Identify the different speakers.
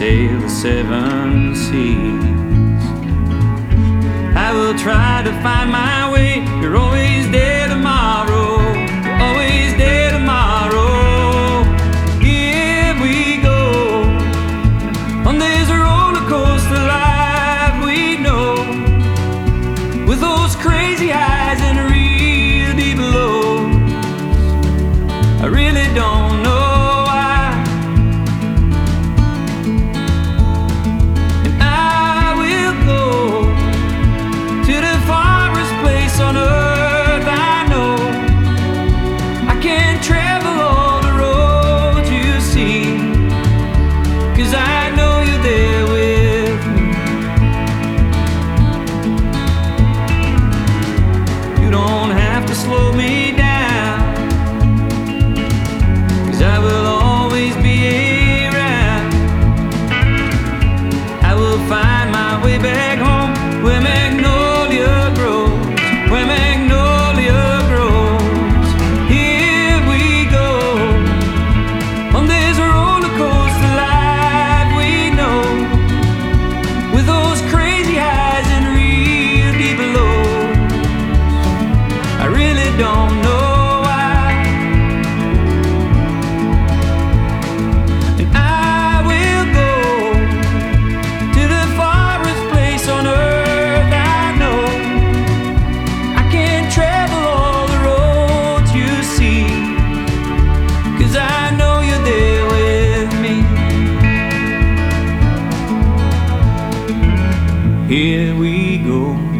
Speaker 1: Sail the seven seas. I will try to find my way. With me. Here we go